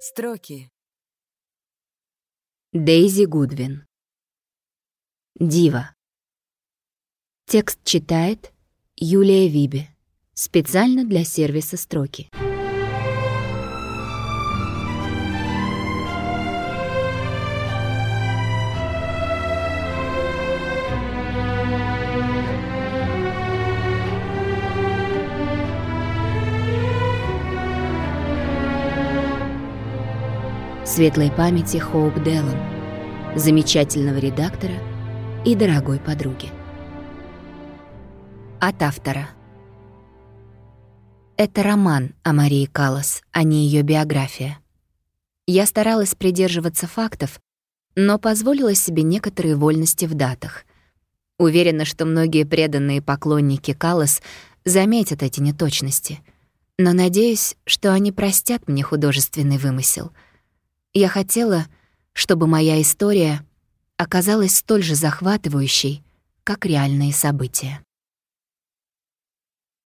Строки. Дейзи Гудвин. Дива. Текст читает Юлия Вибе. Специально для сервиса «Строки». Светлой памяти Хоуп Деллон, замечательного редактора и дорогой подруги. От автора. Это роман о Марии Каллас, а не ее биография. Я старалась придерживаться фактов, но позволила себе некоторые вольности в датах. Уверена, что многие преданные поклонники Каллас заметят эти неточности. Но надеюсь, что они простят мне художественный вымысел — я хотела, чтобы моя история оказалась столь же захватывающей, как реальные события.